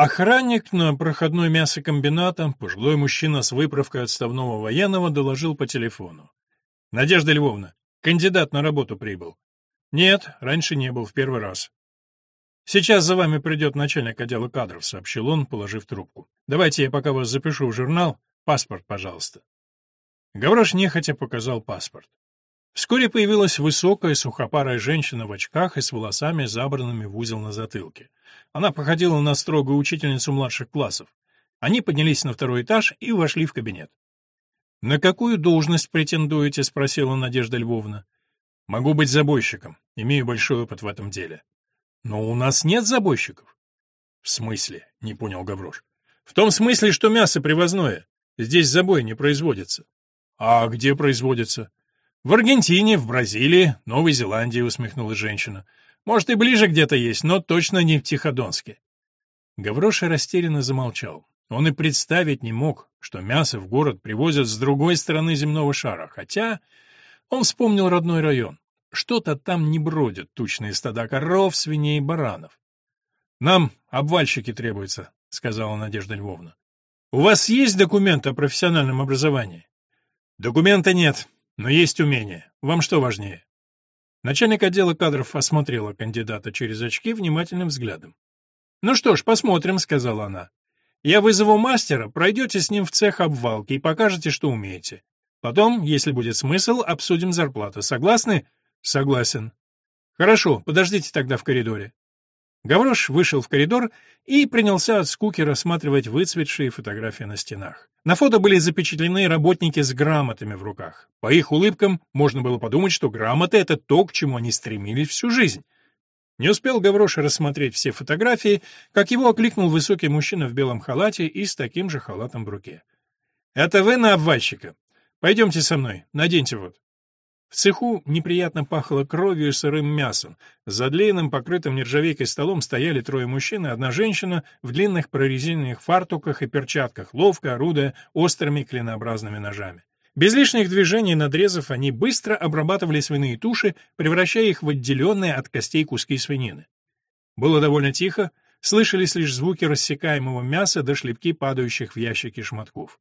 Охранник на проходной мясокомбината, пожилой мужчина с выправкой отставного военного, доложил по телефону. «Надежда Львовна, кандидат на работу прибыл». «Нет, раньше не был, в первый раз». «Сейчас за вами придет начальник отдела кадров», — сообщил он, положив трубку. «Давайте я пока вас запишу в журнал. Паспорт, пожалуйста». Гаврош нехотя показал паспорт. Вскоре появилась высокая, сухопарая женщина в очках и с волосами, забранными в узел на затылке. Она походила на строгую учительницу младших классов. Они поднялись на второй этаж и вошли в кабинет. «На какую должность претендуете?» — спросила Надежда Львовна. «Могу быть забойщиком. Имею большой опыт в этом деле». «Но у нас нет забойщиков». «В смысле?» — не понял Гаврош. «В том смысле, что мясо привозное. Здесь забой не производится». «А где производится?» «В Аргентине, в Бразилии, Новой Зеландии», — усмехнулась женщина. «Может, и ближе где-то есть, но точно не в Тиходонске». Гавроша растерянно замолчал. Он и представить не мог, что мясо в город привозят с другой стороны земного шара, хотя он вспомнил родной район. Что-то там не бродят тучные стада коров, свиней и баранов. «Нам обвальщики требуются», — сказала Надежда Львовна. «У вас есть документ о профессиональном образовании?» «Документа нет. Но есть умение. Вам что важнее? Начальник отдела кадров осмотрела кандидата через очки внимательным взглядом. «Ну что ж, посмотрим», — сказала она. «Я вызову мастера, пройдете с ним в цех обвалки и покажете, что умеете. Потом, если будет смысл, обсудим зарплату. Согласны?» «Согласен». «Хорошо, подождите тогда в коридоре». Гаврош вышел в коридор и принялся от скуки рассматривать выцветшие фотографии на стенах. На фото были запечатлены работники с грамотами в руках. По их улыбкам можно было подумать, что грамоты — это то, к чему они стремились всю жизнь. Не успел Гаврош рассмотреть все фотографии, как его окликнул высокий мужчина в белом халате и с таким же халатом в руке. «Это вы на обвальщика? Пойдемте со мной, наденьте вот». В цеху неприятно пахло кровью и сырым мясом. За длинным, покрытым нержавейкой столом стояли трое мужчин и одна женщина в длинных прорезиненных фартуках и перчатках, ловко орудуя острыми клинообразными ножами. Без лишних движений и надрезов они быстро обрабатывали свиные туши, превращая их в отделенные от костей куски свинины. Было довольно тихо, слышались лишь звуки рассекаемого мяса до шлепки падающих в ящики шматков.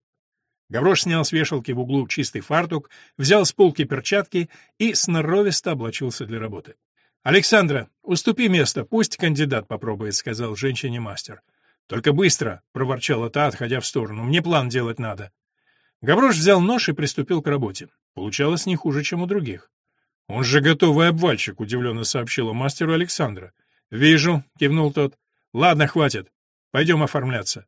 Гаврош снял с вешалки в углу чистый фартук, взял с полки перчатки и сноровисто облачился для работы. «Александра, уступи место, пусть кандидат попробует», — сказал женщине-мастер. «Только быстро», — проворчала та, отходя в сторону, — «мне план делать надо». Гаврош взял нож и приступил к работе. Получалось не хуже, чем у других. «Он же готовый обвальщик», — удивленно сообщила мастеру Александра. «Вижу», — кивнул тот. «Ладно, хватит. Пойдем оформляться».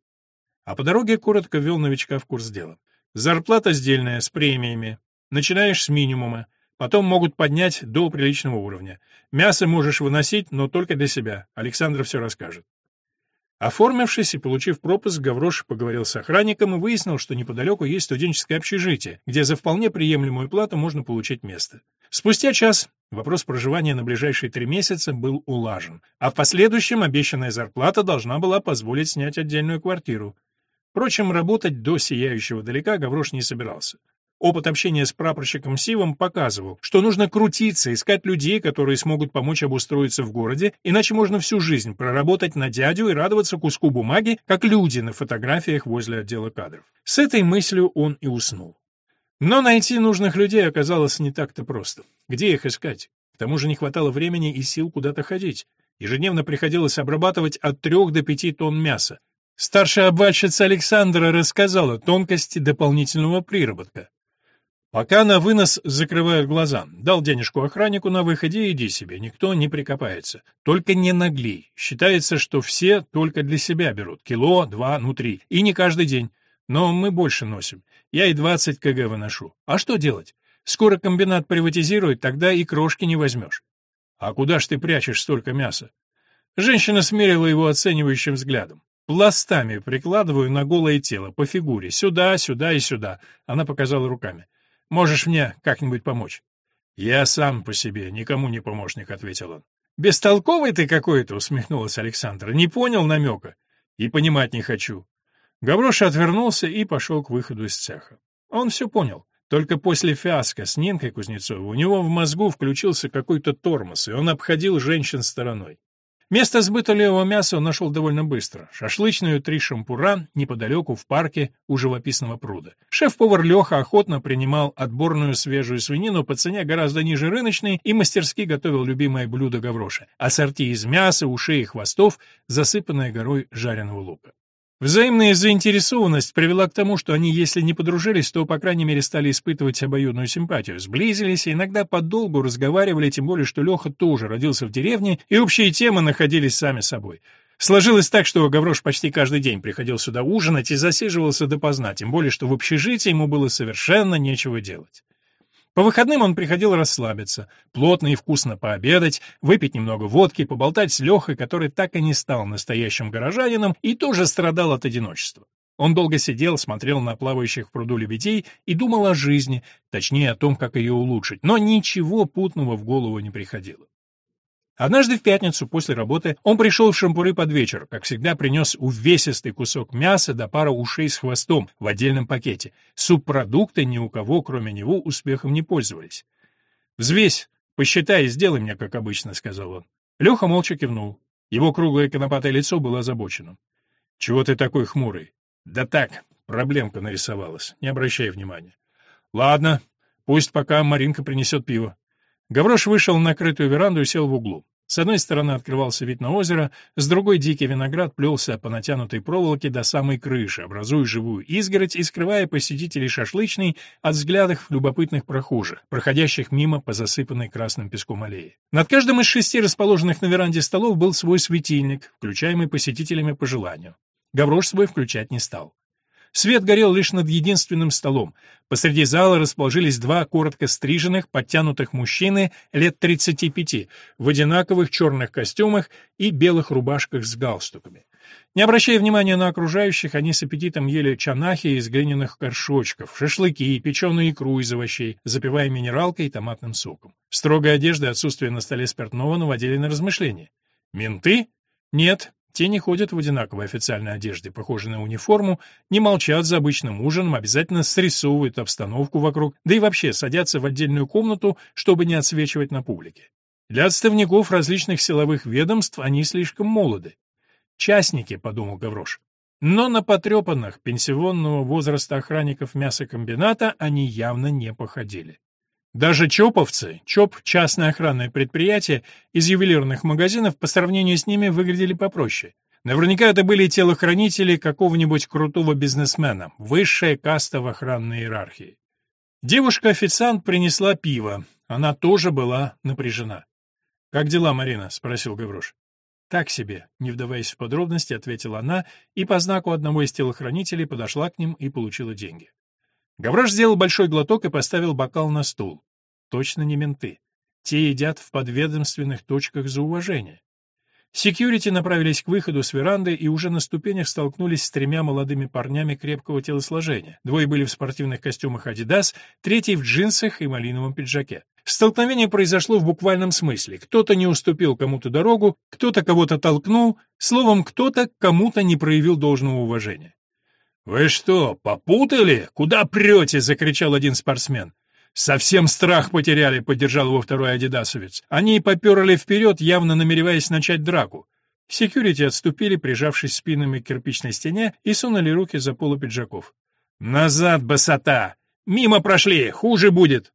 А по дороге коротко ввел новичка в курс дела. Зарплата сдельная, с премиями. Начинаешь с минимума. Потом могут поднять до приличного уровня. Мясо можешь выносить, но только для себя. Александр все расскажет. Оформившись и получив пропуск, Гаврош поговорил с охранником и выяснил, что неподалеку есть студенческое общежитие, где за вполне приемлемую плату можно получить место. Спустя час вопрос проживания на ближайшие три месяца был улажен, а в последующем обещанная зарплата должна была позволить снять отдельную квартиру. Впрочем, работать до сияющего далека Гаврош не собирался. Опыт общения с прапорщиком Сивом показывал, что нужно крутиться, искать людей, которые смогут помочь обустроиться в городе, иначе можно всю жизнь проработать на дядю и радоваться куску бумаги, как люди на фотографиях возле отдела кадров. С этой мыслью он и уснул. Но найти нужных людей оказалось не так-то просто. Где их искать? К тому же не хватало времени и сил куда-то ходить. Ежедневно приходилось обрабатывать от трех до пяти тонн мяса. Старшая обвальщица Александра рассказала тонкости дополнительного приработка. Пока на вынос закрывают глаза. Дал денежку охраннику на выходе, иди себе, никто не прикопается. Только не наглей. Считается, что все только для себя берут. Кило, два, ну три. И не каждый день. Но мы больше носим. Я и 20 кг выношу. А что делать? Скоро комбинат приватизирует, тогда и крошки не возьмешь. А куда ж ты прячешь столько мяса? Женщина смерила его оценивающим взглядом. Пластами прикладываю на голое тело, по фигуре, сюда, сюда и сюда. Она показала руками. Можешь мне как-нибудь помочь? Я сам по себе, никому не помощник, ответил он. Бестолковый ты какой-то, усмехнулась Александра. Не понял намека. И понимать не хочу. Гавроша отвернулся и пошел к выходу из цеха. Он все понял. Только после фиаско с Нинкой Кузнецовой у него в мозгу включился какой-то тормоз, и он обходил женщин стороной. Место сбыта левого мяса он нашел довольно быстро. Шашлычную «Три шампура» неподалеку в парке у живописного пруда. Шеф-повар Леха охотно принимал отборную свежую свинину по цене гораздо ниже рыночной и мастерски готовил любимое блюдо гавроши — ассорти из мяса, ушей и хвостов, засыпанное горой жареного лука. Взаимная заинтересованность привела к тому, что они, если не подружились, то, по крайней мере, стали испытывать обоюдную симпатию, сблизились и иногда подолгу разговаривали, тем более, что Леха тоже родился в деревне, и общие темы находились сами собой. Сложилось так, что Гаврош почти каждый день приходил сюда ужинать и засиживался допоздна, тем более, что в общежитии ему было совершенно нечего делать. По выходным он приходил расслабиться, плотно и вкусно пообедать, выпить немного водки, поболтать с Лехой, который так и не стал настоящим горожанином и тоже страдал от одиночества. Он долго сидел, смотрел на плавающих в пруду лебедей и думал о жизни, точнее о том, как ее улучшить, но ничего путного в голову не приходило. Однажды в пятницу после работы он пришел в шампуры под вечер, как всегда принес увесистый кусок мяса до пара ушей с хвостом в отдельном пакете. Субпродукты ни у кого, кроме него, успехом не пользовались. «Взвесь, посчитай и сделай мне, как обычно», — сказал он. Леха молча кивнул. Его круглое конопатое лицо было озабоченным. «Чего ты такой хмурый?» «Да так, проблемка нарисовалась, не обращай внимания». «Ладно, пусть пока Маринка принесет пиво». Гаврош вышел на крытую веранду и сел в углу. С одной стороны открывался вид на озеро, с другой дикий виноград плелся по натянутой проволоке до самой крыши, образуя живую изгородь и скрывая посетителей шашлычной от взглядов любопытных прохожих, проходящих мимо по засыпанной красным песком аллее. Над каждым из шести расположенных на веранде столов был свой светильник, включаемый посетителями по желанию. Гаврош свой включать не стал. Свет горел лишь над единственным столом. Посреди зала расположились два коротко стриженных, подтянутых мужчины лет 35 в одинаковых черных костюмах и белых рубашках с галстуками. Не обращая внимания на окружающих, они с аппетитом ели чанахи из глиняных горшочков, шашлыки, печеную икру из овощей, запивая минералкой и томатным соком. Строгая одежда и отсутствие на столе спиртного наводили на размышления. «Менты? Нет, те не ходят в одинаковой официальной одежде, похожей на униформу, не молчат за обычным ужином, обязательно срисовывают обстановку вокруг, да и вообще садятся в отдельную комнату, чтобы не отсвечивать на публике. Для отставников различных силовых ведомств они слишком молоды. «Частники», — подумал Гаврош. Но на потрепанных пенсионного возраста охранников мясокомбината они явно не походили. Даже чоповцы, ЧОП — частное охранное предприятие, из ювелирных магазинов по сравнению с ними выглядели попроще. Наверняка это были телохранители какого-нибудь крутого бизнесмена, высшая каста в охранной иерархии. Девушка-официант принесла пиво, она тоже была напряжена. «Как дела, Марина?» — спросил Гаврош. «Так себе», — не вдаваясь в подробности, ответила она и по знаку одного из телохранителей подошла к ним и получила деньги. Гаврош сделал большой глоток и поставил бокал на стул. Точно не менты. Те едят в подведомственных точках за уважение. Секьюрити направились к выходу с веранды и уже на ступенях столкнулись с тремя молодыми парнями крепкого телосложения. Двое были в спортивных костюмах «Адидас», третий в джинсах и малиновом пиджаке. Столкновение произошло в буквальном смысле. Кто-то не уступил кому-то дорогу, кто-то кого-то толкнул, словом, кто-то кому-то не проявил должного уважения. «Вы что, попутали? Куда прете?» — закричал один спортсмен. «Совсем страх потеряли», — поддержал его второй адидасовец. Они поперли вперед, явно намереваясь начать драку. Секьюрити отступили, прижавшись спинами к кирпичной стене, и сунули руки за полу пиджаков. «Назад, босота! Мимо прошли! Хуже будет!»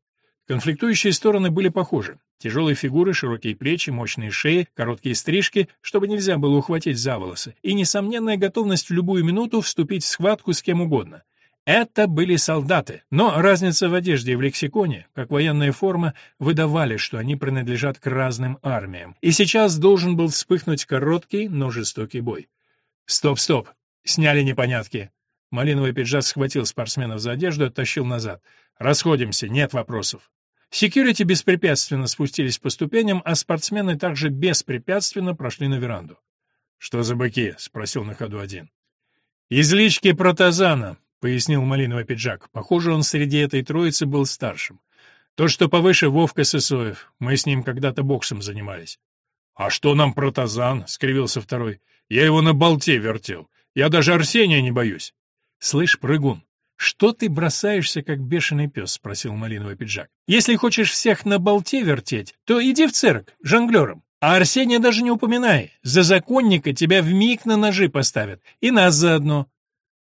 Конфликтующие стороны были похожи. Тяжелые фигуры, широкие плечи, мощные шеи, короткие стрижки, чтобы нельзя было ухватить за волосы, и несомненная готовность в любую минуту вступить в схватку с кем угодно. Это были солдаты, но разница в одежде и в лексиконе, как военная форма, выдавали, что они принадлежат к разным армиям. И сейчас должен был вспыхнуть короткий, но жестокий бой. «Стоп, стоп! Сняли непонятки!» Малиновый пиджак схватил спортсменов за одежду и оттащил назад. «Расходимся, нет вопросов». Секьюрити беспрепятственно спустились по ступеням, а спортсмены также беспрепятственно прошли на веранду. «Что за быки?» — спросил на ходу один. «Излички протазана», — пояснил малиновый пиджак. Похоже, он среди этой троицы был старшим. «То, что повыше, Вовка Сысоев. Мы с ним когда-то боксом занимались». «А что нам протазан?» — скривился второй. «Я его на болте вертел. Я даже Арсения не боюсь». «Слышь, прыгун, «Что ты бросаешься, как бешеный пес?» — спросил малиновый пиджак. «Если хочешь всех на болте вертеть, то иди в цирк, жонглером. А Арсения даже не упоминай. За законника тебя в миг на ножи поставят. И нас заодно.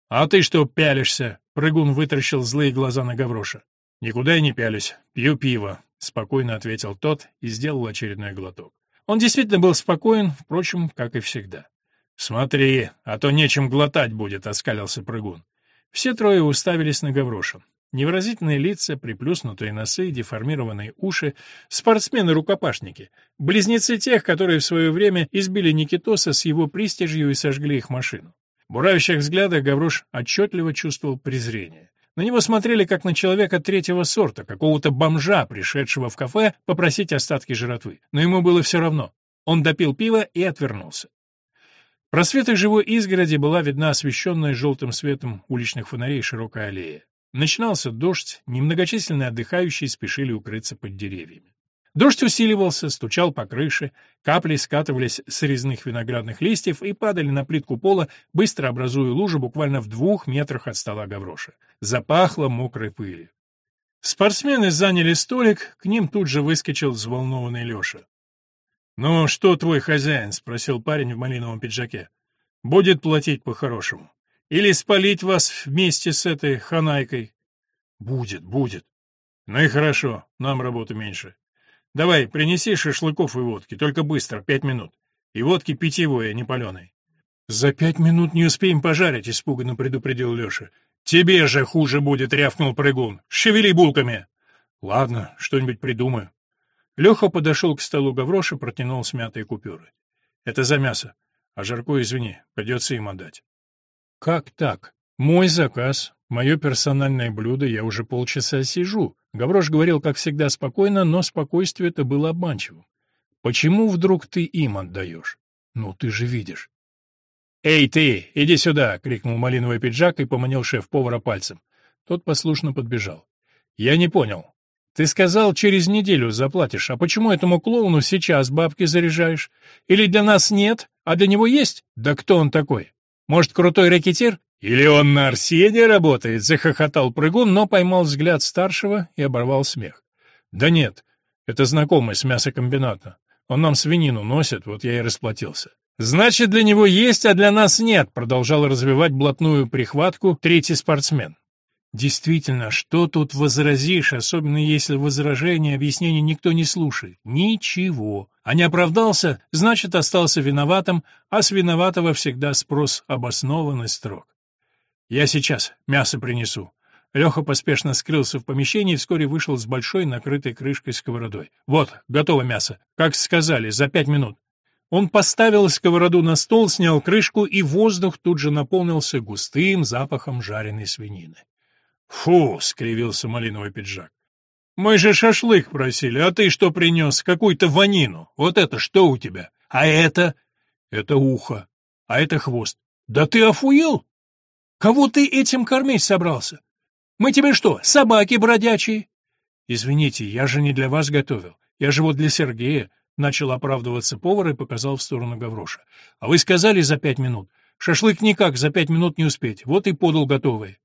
А ты что пялишься? Прыгун вытаращил злые глаза на Гавроша. Никуда я не пялюсь. Пью пиво, спокойно ответил тот и сделал очередной глоток. Он действительно был спокоен, впрочем, как и всегда. «Смотри, а то нечем глотать будет», — оскалился прыгун. Все трое уставились на Гавроша. Невыразительные лица, приплюснутые носы, деформированные уши, спортсмены-рукопашники, близнецы тех, которые в свое время избили Никитоса с его пристижью и сожгли их машину. В буравящих взглядах Гаврош отчетливо чувствовал презрение. На него смотрели как на человека третьего сорта, какого-то бомжа, пришедшего в кафе попросить остатки жратвы. Но ему было все равно. Он допил пиво и отвернулся. В просветах живой изгороди была видна освещенная желтым светом уличных фонарей широкая аллея. Начинался дождь, немногочисленные отдыхающие спешили укрыться под деревьями. Дождь усиливался, стучал по крыше, капли скатывались с резных виноградных листьев и падали на плитку пола, быстро образуя лужу буквально в двух метрах от стола Гавроша. Запахло мокрой пылью. Спортсмены заняли столик, к ним тут же выскочил взволнованный Леша. «Ну, что твой хозяин?» — спросил парень в малиновом пиджаке. «Будет платить по-хорошему». Или спалить вас вместе с этой ханайкой? Будет, будет. Ну и хорошо, нам работы меньше. Давай, принеси шашлыков и водки, только быстро, пять минут. И водки питьевой, а не паленой. За пять минут не успеем пожарить, испуганно предупредил Леша. Тебе же хуже будет, рявкнул прыгун. Шевели булками. Ладно, что-нибудь придумаю. Леха подошел к столу Гавроша, протянул смятые купюры. Это за мясо. А жарко, извини, придется им отдать. Как так? Мой заказ, мое персональное блюдо, я уже полчаса сижу. Гаврош говорил, как всегда, спокойно, но спокойствие это было обманчивым. Почему вдруг ты им отдаешь? Ну, ты же видишь. «Эй, ты, иди сюда!» — крикнул малиновый пиджак и поманил шеф-повара пальцем. Тот послушно подбежал. «Я не понял. Ты сказал, через неделю заплатишь, а почему этому клоуну сейчас бабки заряжаешь? Или для нас нет, а для него есть? Да кто он такой?» Может, крутой рэкетир? Или он на Арсене работает?» — захохотал прыгун, но поймал взгляд старшего и оборвал смех. «Да нет, это знакомый с мясокомбината. Он нам свинину носит, вот я и расплатился». «Значит, для него есть, а для нас нет», — продолжал развивать блатную прихватку третий спортсмен. Действительно, что тут возразишь, особенно если возражения, объяснения никто не слушает? Ничего. А не оправдался, значит, остался виноватым, а с виноватого всегда спрос обоснованный строг. Я сейчас мясо принесу. Леха поспешно скрылся в помещении и вскоре вышел с большой накрытой крышкой сковородой. Вот, готово мясо. Как сказали, за пять минут. Он поставил сковороду на стол, снял крышку, и воздух тут же наполнился густым запахом жареной свинины. «Фу!» — скривился малиновый пиджак. «Мы же шашлык просили, а ты что принес? Какую-то ванину. Вот это что у тебя? А это?» «Это ухо. А это хвост. Да ты охуел? Кого ты этим кормить собрался? Мы тебе что, собаки бродячие?» «Извините, я же не для вас готовил. Я вот для Сергея», — начал оправдываться повар и показал в сторону Гавроша. «А вы сказали за пять минут. Шашлык никак за пять минут не успеть. Вот и подал готовый.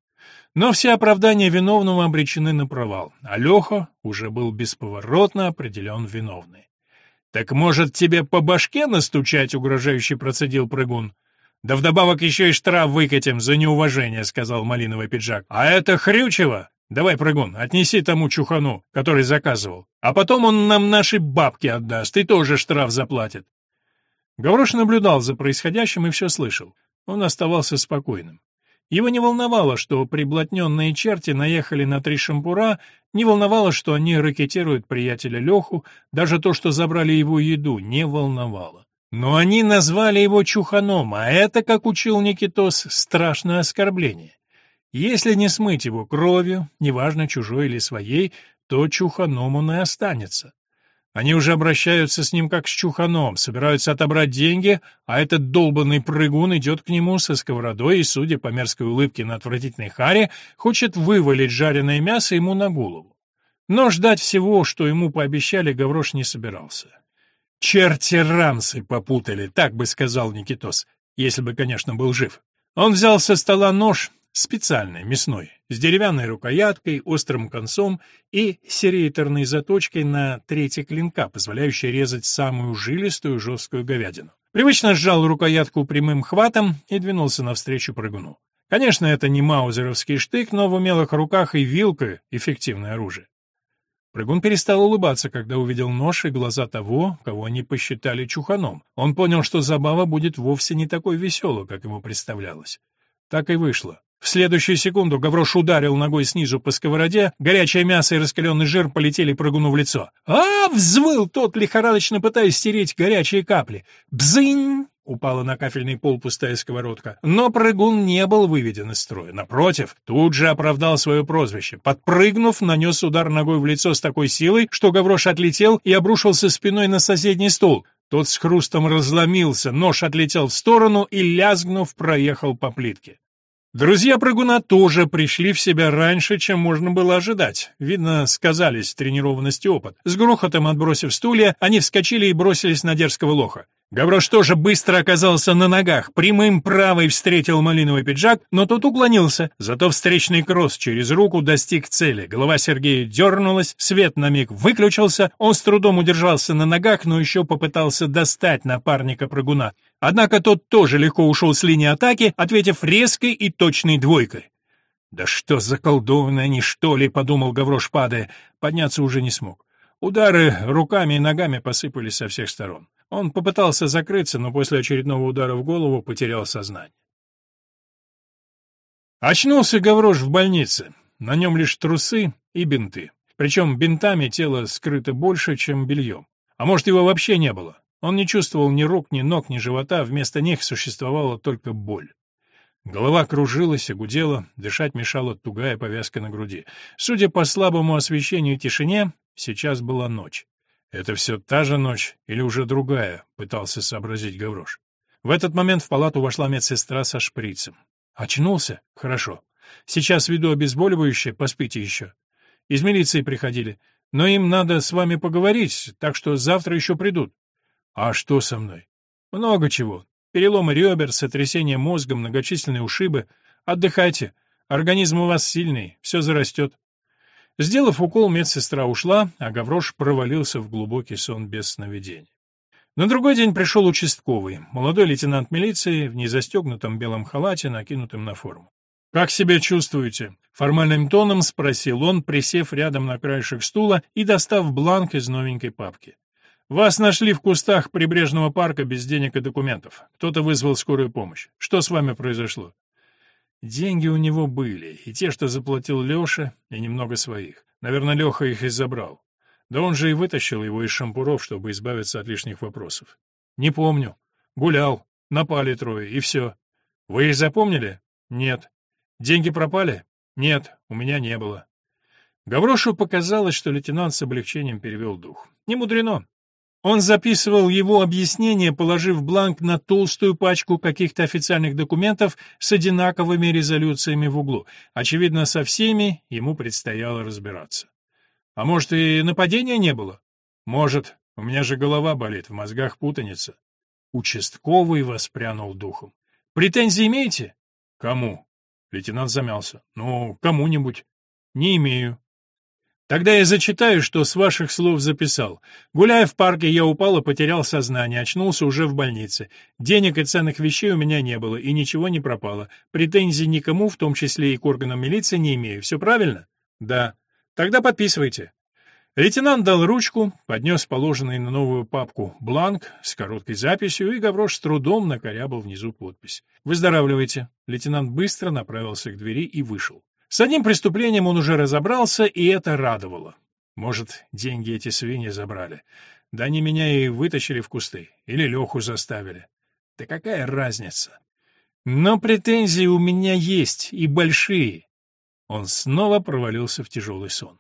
Но все оправдания виновного обречены на провал, а Леха уже был бесповоротно определен виновный. «Так, может, тебе по башке настучать?» — угрожающе процедил прыгун. «Да вдобавок еще и штраф выкатим за неуважение», — сказал малиновый пиджак. «А это хрючево? Давай, прыгун, отнеси тому чухану, который заказывал. А потом он нам наши бабки отдаст и тоже штраф заплатит». Гаврош наблюдал за происходящим и все слышал. Он оставался спокойным. Его не волновало, что приблотненные черти наехали на три шампура, не волновало, что они ракетируют приятеля Леху, даже то, что забрали его еду, не волновало. Но они назвали его чуханом, а это, как учил Никитос, страшное оскорбление. Если не смыть его кровью, неважно, чужой или своей, то чуханом он и останется. Они уже обращаются с ним как с чуханом, собираются отобрать деньги, а этот долбанный прыгун идет к нему со сковородой и, судя по мерзкой улыбке на отвратительной харе, хочет вывалить жареное мясо ему на голову. Но ждать всего, что ему пообещали, Гаврош не собирался. «Черти ранцы попутали», так бы сказал Никитос, если бы, конечно, был жив. Он взял со стола нож, специальный, мясной, с деревянной рукояткой, острым концом и серейторной заточкой на трети клинка, позволяющей резать самую жилистую жесткую говядину. Привычно сжал рукоятку прямым хватом и двинулся навстречу прыгуну. Конечно, это не маузеровский штык, но в умелых руках и вилка — эффективное оружие. Прыгун перестал улыбаться, когда увидел нож и глаза того, кого они посчитали чуханом. Он понял, что забава будет вовсе не такой веселой, как ему представлялось. Так и вышло. В следующую секунду Гаврош ударил ногой снизу по сковороде, горячее мясо и раскаленный жир полетели прыгуну в лицо. «А!» — взвыл тот, лихорадочно пытаясь стереть горячие капли. «Бзынь!» Упала на кафельный пол пустая сковородка. Но прыгун не был выведен из строя. Напротив, тут же оправдал свое прозвище. Подпрыгнув, нанес удар ногой в лицо с такой силой, что Гаврош отлетел и обрушился спиной на соседний стул. Тот с хрустом разломился, нож отлетел в сторону и, лязгнув, проехал по плитке. Друзья прыгуна тоже пришли в себя раньше, чем можно было ожидать. Видно, сказались тренированность и опыт. С грохотом отбросив стулья, они вскочили и бросились на дерзкого лоха. Гаврош тоже быстро оказался на ногах, прямым правой встретил малиновый пиджак, но тот уклонился, зато встречный кросс через руку достиг цели. Голова Сергея дернулась, свет на миг выключился, он с трудом удержался на ногах, но еще попытался достать напарника прыгуна. Однако тот тоже легко ушел с линии атаки, ответив резкой и точной двойкой. «Да что за колдовные они, что ли?» — подумал Гаврош, падая. Подняться уже не смог. Удары руками и ногами посыпались со всех сторон. Он попытался закрыться, но после очередного удара в голову потерял сознание. Очнулся Гаврош в больнице. На нем лишь трусы и бинты. Причем бинтами тело скрыто больше, чем бельем. А может, его вообще не было. Он не чувствовал ни рук, ни ног, ни живота, вместо них существовала только боль. Голова кружилась и гудела, дышать мешала тугая повязка на груди. Судя по слабому освещению и тишине, сейчас была ночь. «Это все та же ночь или уже другая?» — пытался сообразить Гаврош. В этот момент в палату вошла медсестра со шприцем. «Очнулся? Хорошо. Сейчас веду обезболивающее, поспите еще. Из милиции приходили. Но им надо с вами поговорить, так что завтра еще придут». «А что со мной?» «Много чего. Переломы ребер, сотрясение мозга, многочисленные ушибы. Отдыхайте. Организм у вас сильный, все зарастет. Сделав укол, медсестра ушла, а Гаврош провалился в глубокий сон без сновидений. На другой день пришел участковый, молодой лейтенант милиции в незастегнутом белом халате, накинутом на форму. «Как себя чувствуете?» — формальным тоном спросил он, присев рядом на краешек стула и достав бланк из новенькой папки. «Вас нашли в кустах прибрежного парка без денег и документов. Кто-то вызвал скорую помощь. Что с вами произошло?» Деньги у него были, и те, что заплатил Леша, и немного своих. Наверное, Леха их и забрал. Да он же и вытащил его из шампуров, чтобы избавиться от лишних вопросов. Не помню. Гулял. Напали трое, и все. Вы их запомнили? Нет. Деньги пропали? Нет, у меня не было. Гаврошу показалось, что лейтенант с облегчением перевел дух. Не мудрено. Он записывал его объяснение, положив бланк на толстую пачку каких-то официальных документов с одинаковыми резолюциями в углу. Очевидно, со всеми ему предстояло разбираться. А может, и нападения не было? Может. У меня же голова болит, в мозгах путаница. Участковый воспрянул духом. Претензии имеете? Кому? Лейтенант замялся. Ну, кому-нибудь. Не имею. Тогда я зачитаю, что с ваших слов записал. Гуляя в парке, я упал и потерял сознание, очнулся уже в больнице. Денег и ценных вещей у меня не было, и ничего не пропало. Претензий никому, в том числе и к органам милиции, не имею. Все правильно? Да. Тогда подписывайте. Лейтенант дал ручку, поднес положенный на новую папку бланк с короткой записью, и Гаврош с трудом накорябал внизу подпись. «Выздоравливайте». Лейтенант быстро направился к двери и вышел. С одним преступлением он уже разобрался, и это радовало. Может, деньги эти свиньи забрали. Да они меня и вытащили в кусты. Или Леху заставили. Да какая разница? Но претензии у меня есть, и большие. Он снова провалился в тяжелый сон.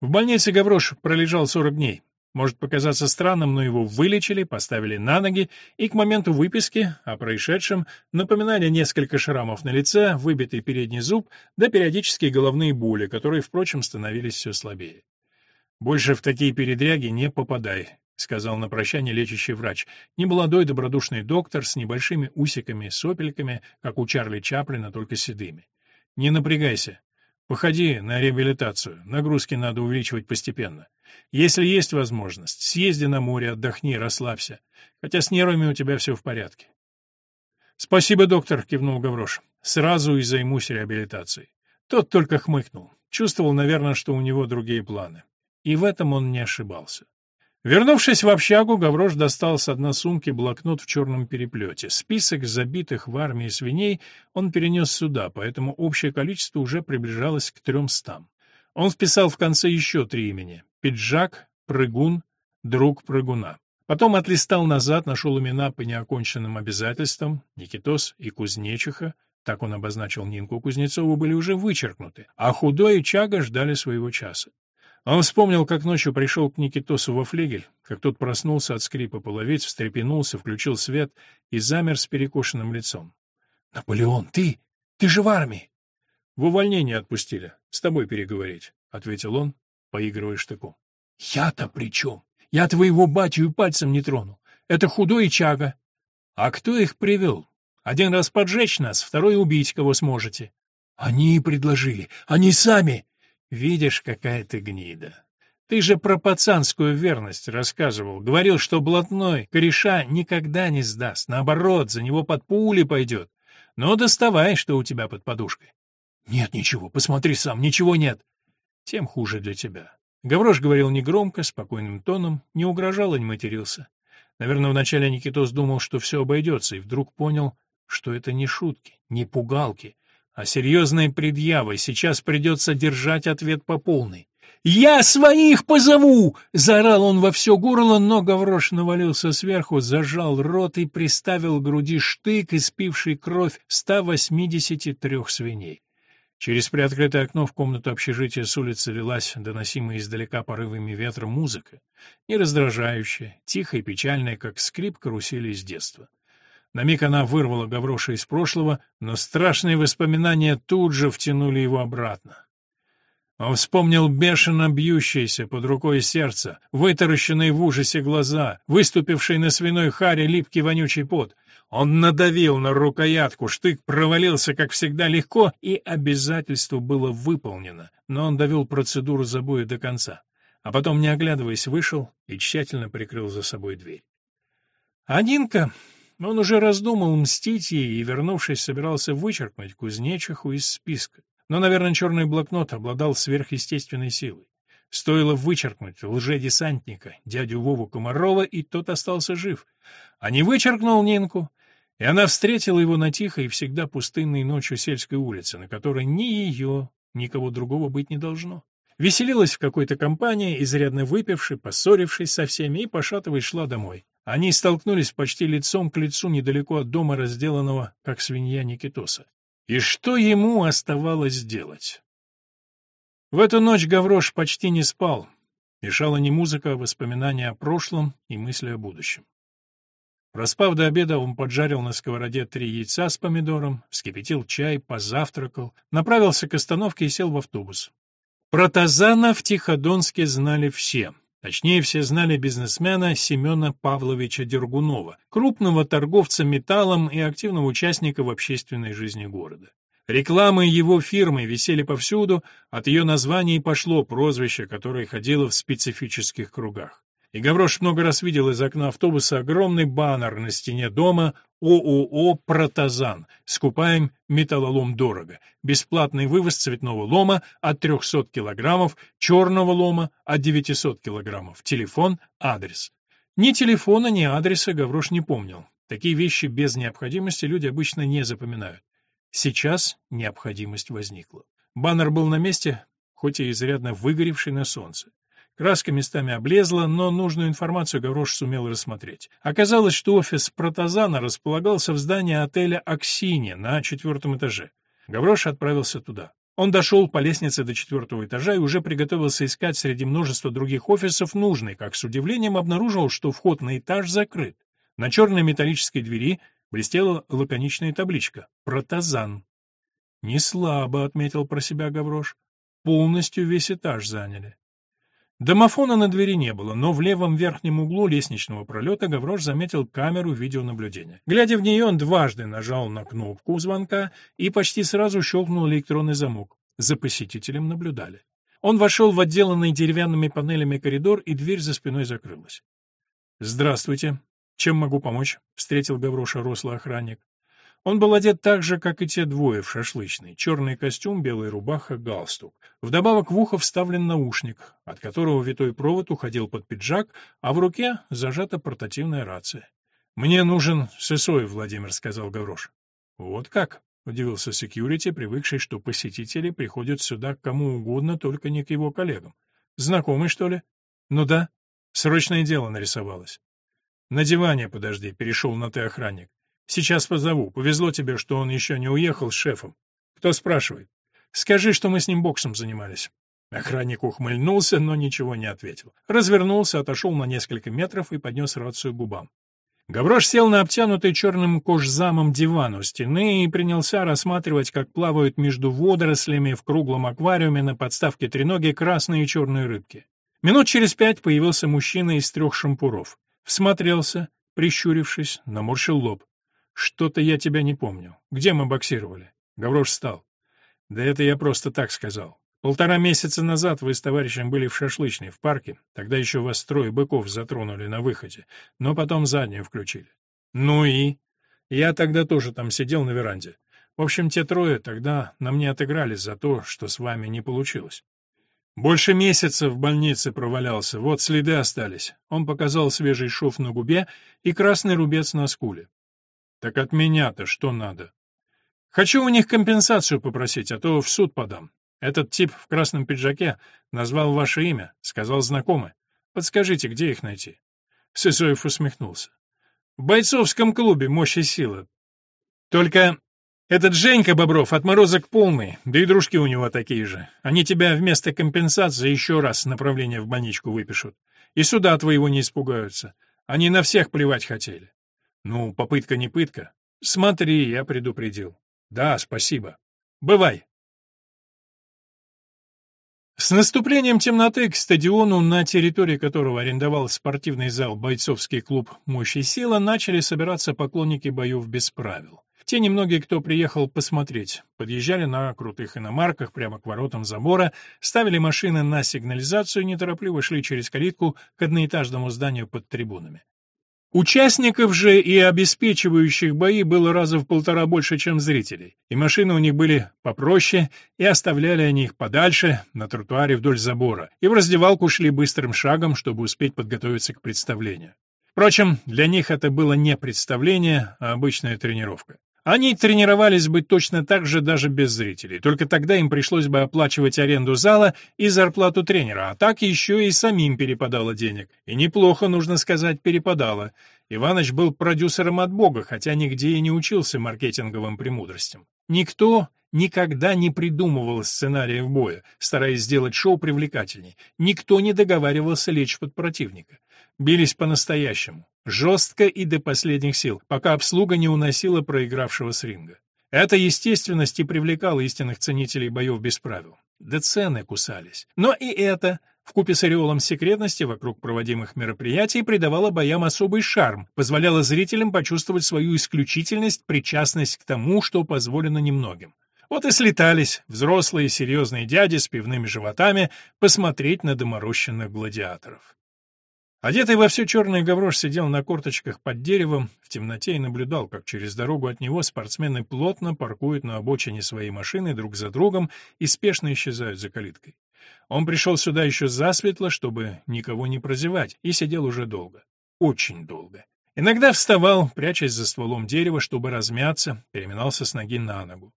В больнице Гаврош пролежал 40 дней. Может показаться странным, но его вылечили, поставили на ноги, и к моменту выписки о происшедшем напоминали несколько шрамов на лице, выбитый передний зуб, да периодические головные боли, которые, впрочем, становились все слабее. «Больше в такие передряги не попадай», — сказал на прощание лечащий врач. Немолодой добродушный доктор с небольшими усиками, сопельками, как у Чарли Чаплина, только седыми. «Не напрягайся. Походи на реабилитацию. Нагрузки надо увеличивать постепенно. Если есть возможность, съезди на море, отдохни, расслабься. Хотя с нервами у тебя все в порядке». «Спасибо, доктор», — кивнул Гаврош. «Сразу и займусь реабилитацией». Тот только хмыкнул. Чувствовал, наверное, что у него другие планы. И в этом он не ошибался. Вернувшись в общагу, Гаврош достал с одной сумки блокнот в черном переплете. Список забитых в армии свиней он перенес сюда, поэтому общее количество уже приближалось к тремстам. Он вписал в конце еще три имени — Пиджак, Прыгун, Друг Прыгуна. Потом отлистал назад, нашел имена по неоконченным обязательствам, Никитос и Кузнечиха, так он обозначил Нинку Кузнецову, были уже вычеркнуты, а Худой и Чага ждали своего часа. Он вспомнил, как ночью пришел к Никитосу во флигель, как тот проснулся от скрипа половиц, встрепенулся, включил свет и замер с перекошенным лицом. — Наполеон, ты? Ты же в армии! — В увольнение отпустили. С тобой переговорить, — ответил он, поигрывая штыком. — Я-то при чем? Я твоего батю и пальцем не трону. Это худой чага. — А кто их привел? Один раз поджечь нас, второй убить кого сможете. — Они предложили. Они сами. Видишь, какая ты гнида. Ты же про пацанскую верность рассказывал. Говорил, что блатной кореша никогда не сдаст. Наоборот, за него под пули пойдет. Но доставай, что у тебя под подушкой. Нет ничего, посмотри сам, ничего нет. Тем хуже для тебя. Гаврош говорил негромко, спокойным тоном, не угрожал и не матерился. Наверное, вначале Никитос думал, что все обойдется, и вдруг понял, что это не шутки, не пугалки, а серьезные предъявы. Сейчас придется держать ответ по полной. «Я своих позову!» — заорал он во все горло, но Гаврош навалился сверху, зажал рот и приставил к груди штык, испивший кровь 183 свиней. Через приоткрытое окно в комнату общежития с улицы лилась доносимая издалека порывами ветра музыка, не раздражающая, тихая и печальная, как скрип карусели из детства. На миг она вырвала Гавроша из прошлого, но страшные воспоминания тут же втянули его обратно. Он вспомнил бешено бьющееся под рукой сердце, вытаращенные в ужасе глаза, выступивший на свиной харе липкий вонючий пот. Он надавил на рукоятку, штык провалился, как всегда, легко, и обязательство было выполнено, но он довел процедуру забоя до конца. А потом, не оглядываясь, вышел и тщательно прикрыл за собой дверь. Одинка он уже раздумал мстить ей и, вернувшись, собирался вычеркнуть кузнечиху из списка. Но, наверное, черный блокнот обладал сверхъестественной силой. Стоило вычеркнуть лжедесантника, дядю Вову Комарова, и тот остался жив. А не вычеркнул Нинку, и она встретила его на тихой и всегда пустынной ночью сельской улице, на которой ни ее, никого другого быть не должно. Веселилась в какой-то компании, изрядно выпившей, поссорившись со всеми, и, пошатываясь, шла домой. Они столкнулись почти лицом к лицу недалеко от дома, разделанного, как свинья Никитоса. И что ему оставалось делать? В эту ночь Гаврош почти не спал. Мешала не музыка, а воспоминания о прошлом и мысли о будущем. Проспав до обеда, он поджарил на сковороде три яйца с помидором, вскипятил чай, позавтракал, направился к остановке и сел в автобус. Про Тазана в Тиходонске знали все. Точнее, все знали бизнесмена Семена Павловича Дергунова, крупного торговца металлом и активного участника в общественной жизни города. Рекламы его фирмы висели повсюду, от ее названия и пошло прозвище, которое ходило в специфических кругах. И Гаврош много раз видел из окна автобуса огромный баннер на стене дома ООО «Протазан». Скупаем металлолом дорого. Бесплатный вывоз цветного лома от 300 килограммов, черного лома от 900 килограммов. Телефон, адрес. Ни телефона, ни адреса Гаврош не помнил. Такие вещи без необходимости люди обычно не запоминают. Сейчас необходимость возникла. Баннер был на месте, хоть и изрядно выгоревший на солнце. Краска местами облезла, но нужную информацию Гаврош сумел рассмотреть. Оказалось, что офис Протазана располагался в здании отеля «Аксинья» на четвертом этаже. Гаврош отправился туда. Он дошел по лестнице до четвертого этажа и уже приготовился искать среди множества других офисов нужный, как с удивлением обнаружил, что вход на этаж закрыт. На черной металлической двери блестела лаконичная табличка «Протазан». «Не слабо», — отметил про себя Гаврош. «Полностью весь этаж заняли». Домофона на двери не было, но в левом верхнем углу лестничного пролета Гаврош заметил камеру видеонаблюдения. Глядя в нее, он дважды нажал на кнопку звонка и почти сразу щелкнул электронный замок. За посетителем наблюдали. Он вошел в отделанный деревянными панелями коридор, и дверь за спиной закрылась. «Здравствуйте. Чем могу помочь?» — встретил Гавроша рослый охранник. Он был одет так же, как и те двое в шашлычной. Черный костюм, белая рубаха, галстук. Вдобавок в ухо вставлен наушник, от которого витой провод уходил под пиджак, а в руке зажата портативная рация. «Мне нужен Сысоев, Владимир», — сказал Гаврош. «Вот как?» — удивился секьюрити, привыкший, что посетители приходят сюда к кому угодно, только не к его коллегам. «Знакомый, что ли?» «Ну да. Срочное дело нарисовалось». «На диване подожди», — перешел на «ты» охранник. Сейчас позову. Повезло тебе, что он еще не уехал с шефом. Кто спрашивает? Скажи, что мы с ним боксом занимались. Охранник ухмыльнулся, но ничего не ответил. Развернулся, отошел на несколько метров и поднес рацию к губам. Гаврош сел на обтянутый черным кожзамом диван у стены и принялся рассматривать, как плавают между водорослями в круглом аквариуме на подставке треноги красные и черные рыбки. Минут через пять появился мужчина из трех шампуров. Всмотрелся, прищурившись, наморщил лоб. «Что-то я тебя не помню. Где мы боксировали?» Гаврош встал. «Да это я просто так сказал. Полтора месяца назад вы с товарищем были в шашлычной, в парке. Тогда еще вас трое быков затронули на выходе, но потом заднюю включили. Ну и? Я тогда тоже там сидел на веранде. В общем, те трое тогда на мне отыгрались за то, что с вами не получилось. Больше месяца в больнице провалялся, вот следы остались. Он показал свежий шов на губе и красный рубец на скуле. Так от меня-то что надо? Хочу у них компенсацию попросить, а то в суд подам. Этот тип в красном пиджаке назвал ваше имя, сказал знакомый. Подскажите, где их найти? Сысоев усмехнулся. В бойцовском клубе «Мощь и сила». Только этот Женька Бобров отморозок полный, да и дружки у него такие же. Они тебя вместо компенсации еще раз направление в больничку выпишут. И суда твоего не испугаются. Они на всех плевать хотели. Ну, попытка не пытка. Смотри, я предупредил. Да, спасибо. Бывай. С наступлением темноты к стадиону, на территории которого арендовал спортивный зал бойцовский клуб «Мощь и сила», начали собираться поклонники боев без правил. Те немногие, кто приехал посмотреть, подъезжали на крутых иномарках прямо к воротам забора, ставили машины на сигнализацию и неторопливо шли через калитку к одноэтажному зданию под трибунами. Участников же и обеспечивающих бои было раза в полтора больше, чем зрителей, и машины у них были попроще, и оставляли они их подальше, на тротуаре вдоль забора, и в раздевалку шли быстрым шагом, чтобы успеть подготовиться к представлению. Впрочем, для них это было не представление, а обычная тренировка. Они тренировались бы точно так же даже без зрителей, только тогда им пришлось бы оплачивать аренду зала и зарплату тренера, а так еще и самим перепадало денег. И неплохо, нужно сказать, перепадало. Иваныч был продюсером от бога, хотя нигде и не учился маркетинговым премудростям. Никто никогда не придумывал сценариев боя, стараясь сделать шоу привлекательней. Никто не договаривался лечь под противника. Бились по-настоящему. Жестко и до последних сил, пока обслуга не уносила проигравшего с ринга. Эта естественность и привлекала истинных ценителей боев без правил. Да цены кусались. Но и это, вкупе с ореолом секретности вокруг проводимых мероприятий, придавало боям особый шарм, позволяло зрителям почувствовать свою исключительность, причастность к тому, что позволено немногим. Вот и слетались взрослые серьезные дяди с пивными животами посмотреть на доморощенных гладиаторов. Одетый во все черное гаврош сидел на корточках под деревом в темноте и наблюдал, как через дорогу от него спортсмены плотно паркуют на обочине свои машины друг за другом и спешно исчезают за калиткой. Он пришел сюда еще засветло, чтобы никого не прозевать, и сидел уже долго. Очень долго. Иногда вставал, прячась за стволом дерева, чтобы размяться, переминался с ноги на ногу.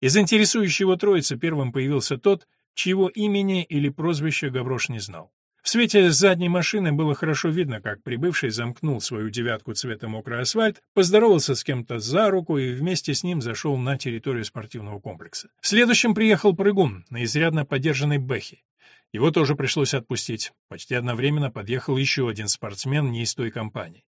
Из интересующего троицы первым появился тот, чьего имени или прозвища Гаврош не знал. В свете задней машины было хорошо видно, как прибывший замкнул свою девятку цвета мокрый асфальт, поздоровался с кем-то за руку и вместе с ним зашел на территорию спортивного комплекса. Следующим приехал прыгун на изрядно подержанной Бэхе. Его тоже пришлось отпустить. Почти одновременно подъехал еще один спортсмен не из той компании.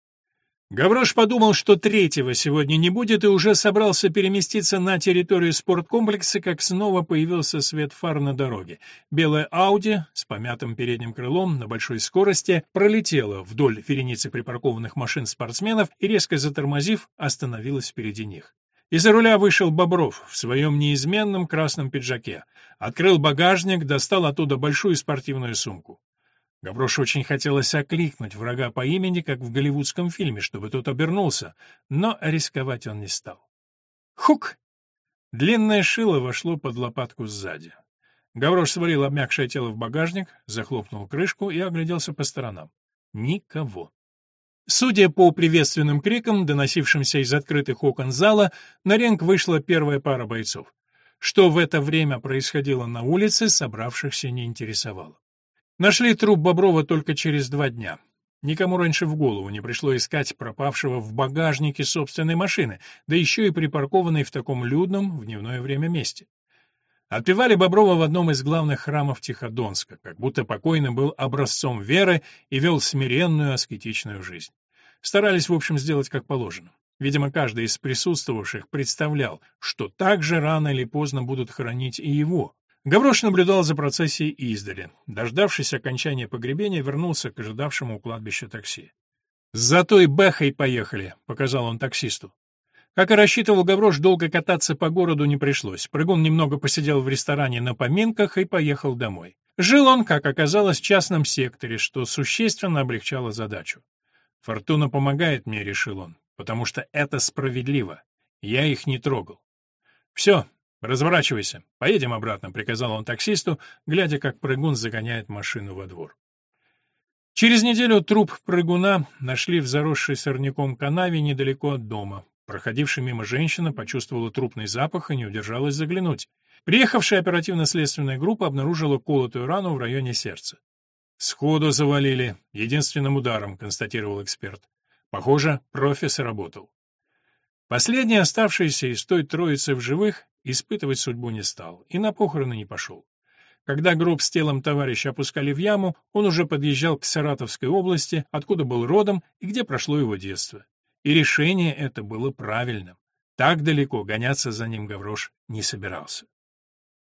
Гаврош подумал, что третьего сегодня не будет, и уже собрался переместиться на территорию спорткомплекса, как снова появился свет фар на дороге. Белая Ауди с помятым передним крылом на большой скорости пролетела вдоль вереницы припаркованных машин спортсменов и, резко затормозив, остановилась впереди них. Из-за руля вышел Бобров в своем неизменном красном пиджаке. Открыл багажник, достал оттуда большую спортивную сумку. Гаврошу очень хотелось окликнуть врага по имени, как в голливудском фильме, чтобы тот обернулся, но рисковать он не стал. Хук! Длинное шило вошло под лопатку сзади. Гаврош свалил обмякшее тело в багажник, захлопнул крышку и огляделся по сторонам. Никого. Судя по приветственным крикам, доносившимся из открытых окон зала, на ринг вышла первая пара бойцов. Что в это время происходило на улице, собравшихся не интересовало. Нашли труп Боброва только через два дня. Никому раньше в голову не пришло искать пропавшего в багажнике собственной машины, да еще и припаркованной в таком людном в дневное время месте. Отпевали Боброва в одном из главных храмов Тиходонска, как будто покойный был образцом веры и вел смиренную аскетичную жизнь. Старались, в общем, сделать как положено. Видимо, каждый из присутствовавших представлял, что так же рано или поздно будут хоронить и его, Гаврош наблюдал за процессией издали. Дождавшись окончания погребения, вернулся к ожидавшему у кладбища такси. «За той бэхой поехали», — показал он таксисту. Как и рассчитывал Гаврош, долго кататься по городу не пришлось. Прыгун немного посидел в ресторане на поминках и поехал домой. Жил он, как оказалось, в частном секторе, что существенно облегчало задачу. «Фортуна помогает мне», — решил он, — «потому что это справедливо. Я их не трогал». «Все, «Разворачивайся, поедем обратно», — приказал он таксисту, глядя, как прыгун загоняет машину во двор. Через неделю труп прыгуна нашли в заросшей сорняком канаве недалеко от дома. Проходившая мимо женщина почувствовала трупный запах и не удержалась заглянуть. Приехавшая оперативно-следственная группа обнаружила колотую рану в районе сердца. «Сходу завалили, единственным ударом», — констатировал эксперт. Похоже, профи сработал. Последний оставшийся из той троицы в живых Испытывать судьбу не стал и на похороны не пошел. Когда гроб с телом товарища опускали в яму, он уже подъезжал к Саратовской области, откуда был родом и где прошло его детство. И решение это было правильным. Так далеко гоняться за ним Гаврош не собирался.